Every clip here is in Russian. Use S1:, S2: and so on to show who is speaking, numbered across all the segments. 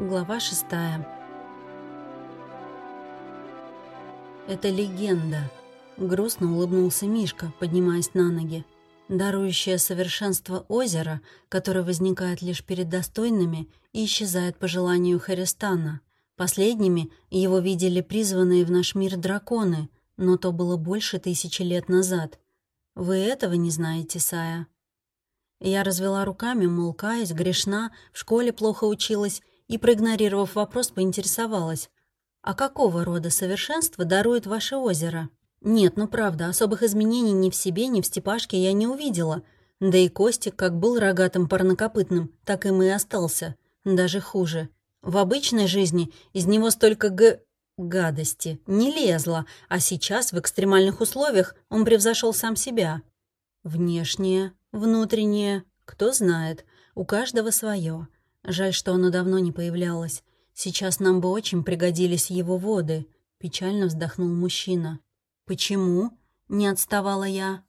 S1: Глава шестая. Это легенда. Грустно улыбнулся Мишка, поднимаясь на ноги. Дарующее совершенство озера, которое возникает лишь перед достойными и исчезает по желанию Харистана. Последними его видели призванные в наш мир драконы, но то было больше тысячи лет назад. Вы этого не знаете, Сая? Я развела руками, мол, каюсь, грешна, в школе плохо училась и, проигнорировав вопрос, поинтересовалась. «А какого рода совершенство дарует ваше озеро?» «Нет, ну правда, особых изменений ни в себе, ни в Степашке я не увидела. Да и Костик как был рогатым парнокопытным, так им и остался. Даже хуже. В обычной жизни из него столько г... гадости не лезло, а сейчас в экстремальных условиях он превзошел сам себя. Внешнее, внутреннее, кто знает, у каждого свое. Жаль, что оно давно не появлялось. Сейчас нам бы очень пригодились его воды», — печально вздохнул мужчина. «Почему?» — не отставала я.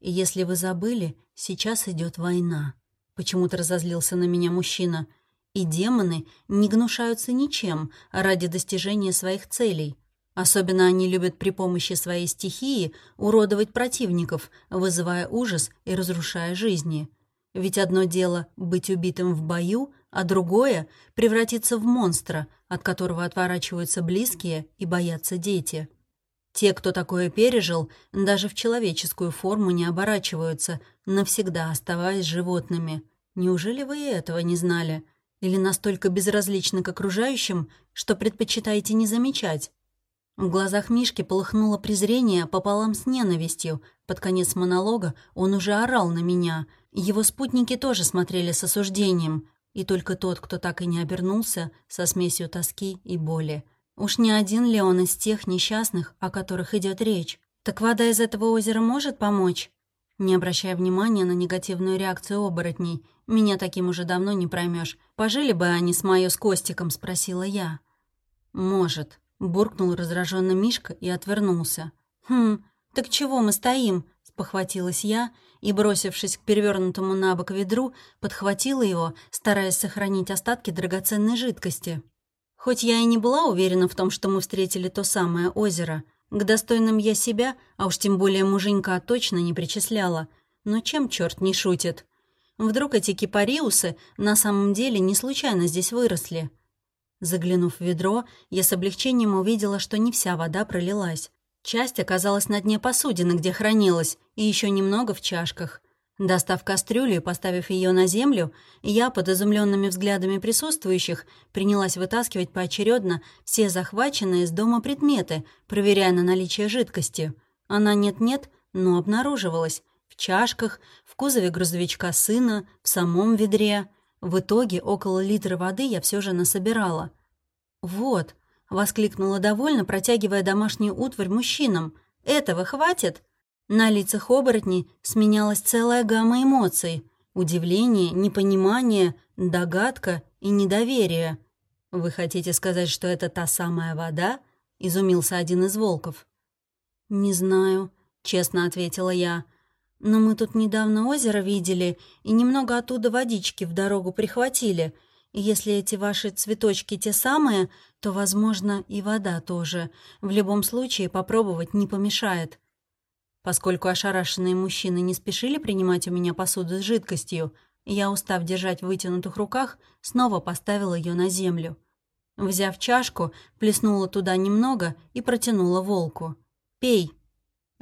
S1: «Если вы забыли, сейчас идет война», — почему-то разозлился на меня мужчина. «И демоны не гнушаются ничем ради достижения своих целей. Особенно они любят при помощи своей стихии уродовать противников, вызывая ужас и разрушая жизни». Ведь одно дело — быть убитым в бою, а другое — превратиться в монстра, от которого отворачиваются близкие и боятся дети. Те, кто такое пережил, даже в человеческую форму не оборачиваются, навсегда оставаясь животными. Неужели вы этого не знали? Или настолько безразличны к окружающим, что предпочитаете не замечать? В глазах Мишки полыхнуло презрение пополам с ненавистью. Под конец монолога он уже орал на меня — его спутники тоже смотрели с осуждением, и только тот, кто так и не обернулся, со смесью тоски и боли. Уж не один ли он из тех несчастных, о которых идет речь? Так вода из этого озера может помочь? Не обращая внимания на негативную реакцию оборотней, меня таким уже давно не проймешь. Пожили бы они с Майо с Костиком, спросила я. Может, буркнул раздраженно Мишка и отвернулся. Хм, так чего мы стоим? спохватилась я и, бросившись к перевернутому на бок ведру, подхватила его, стараясь сохранить остатки драгоценной жидкости. Хоть я и не была уверена в том, что мы встретили то самое озеро, к достойным я себя, а уж тем более муженька, точно не причисляла. Но чем черт не шутит? Вдруг эти кипариусы на самом деле не случайно здесь выросли? Заглянув в ведро, я с облегчением увидела, что не вся вода пролилась. Часть оказалась на дне посудины, где хранилась, и еще немного в чашках. Достав кастрюлю и поставив ее на землю, я, под изумленными взглядами присутствующих, принялась вытаскивать поочередно все захваченные из дома предметы, проверяя на наличие жидкости. Она нет-нет, но обнаруживалась. В чашках, в кузове грузовичка сына, в самом ведре. В итоге около литра воды я все же насобирала. «Вот», Воскликнула довольно, протягивая домашнюю утварь мужчинам. «Этого хватит?» На лицах оборотней сменялась целая гамма эмоций. Удивление, непонимание, догадка и недоверие. «Вы хотите сказать, что это та самая вода?» — изумился один из волков. «Не знаю», — честно ответила я. «Но мы тут недавно озеро видели и немного оттуда водички в дорогу прихватили. И если эти ваши цветочки те самые, то, возможно, и вода тоже. В любом случае попробовать не помешает. Поскольку ошарашенные мужчины не спешили принимать у меня посуду с жидкостью, я, устав держать в вытянутых руках, снова поставила ее на землю. Взяв чашку, плеснула туда немного и протянула волку. «Пей».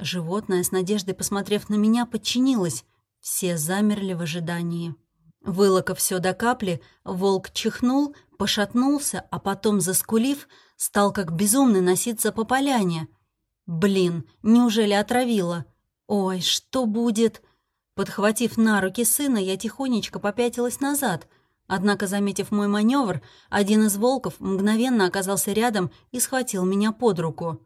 S1: Животное, с надеждой посмотрев на меня, подчинилось. Все замерли в ожидании. Вылокав все до капли, волк чихнул, пошатнулся, а потом, заскулив, стал как безумный носиться по поляне. Блин, неужели отравила? Ой, что будет? Подхватив на руки сына, я тихонечко попятилась назад. Однако, заметив мой маневр, один из волков мгновенно оказался рядом и схватил меня под руку.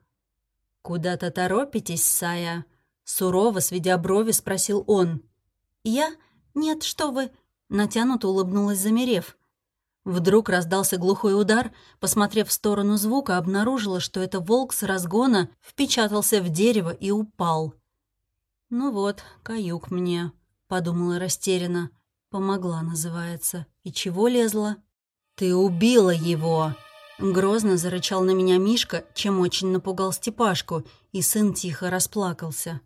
S1: «Куда-то торопитесь, Сая?» Сурово, сведя брови, спросил он. «Я? Нет, что вы...» Натянуто улыбнулась, замерев. Вдруг раздался глухой удар. Посмотрев в сторону звука, обнаружила, что это волк с разгона впечатался в дерево и упал. «Ну вот, каюк мне», — подумала растерянно. «Помогла, называется. И чего лезла?» «Ты убила его!» Грозно зарычал на меня Мишка, чем очень напугал Степашку, и сын тихо расплакался.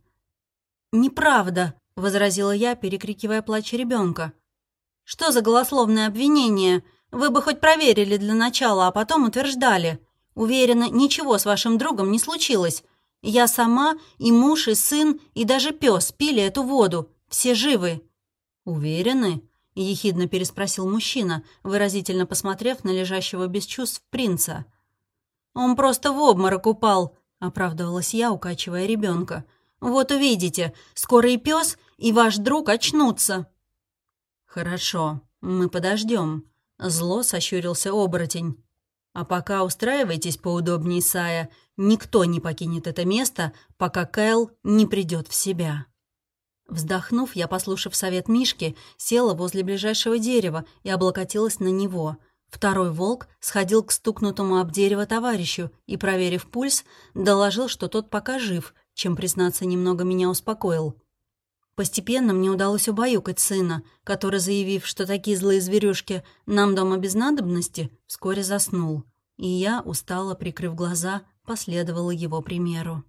S1: «Неправда!» — возразила я, перекрикивая плач ребенка. «Что за голословное обвинение? Вы бы хоть проверили для начала, а потом утверждали. Уверена, ничего с вашим другом не случилось. Я сама, и муж, и сын, и даже пес пили эту воду. Все живы». «Уверены?» — ехидно переспросил мужчина, выразительно посмотрев на лежащего без чувств принца. «Он просто в обморок упал», — оправдывалась я, укачивая ребенка. «Вот увидите, скоро и пес, и ваш друг очнутся». «Хорошо, мы подождем», — зло сощурился оборотень. «А пока устраивайтесь поудобнее, Сая. Никто не покинет это место, пока Кэл не придет в себя». Вздохнув, я, послушав совет Мишки, села возле ближайшего дерева и облокотилась на него. Второй волк сходил к стукнутому об дерево товарищу и, проверив пульс, доложил, что тот пока жив, чем, признаться, немного меня успокоил. Постепенно мне удалось убаюкать сына, который, заявив, что такие злые зверюшки нам дома без надобности, вскоре заснул. И я, устало прикрыв глаза, последовала его примеру.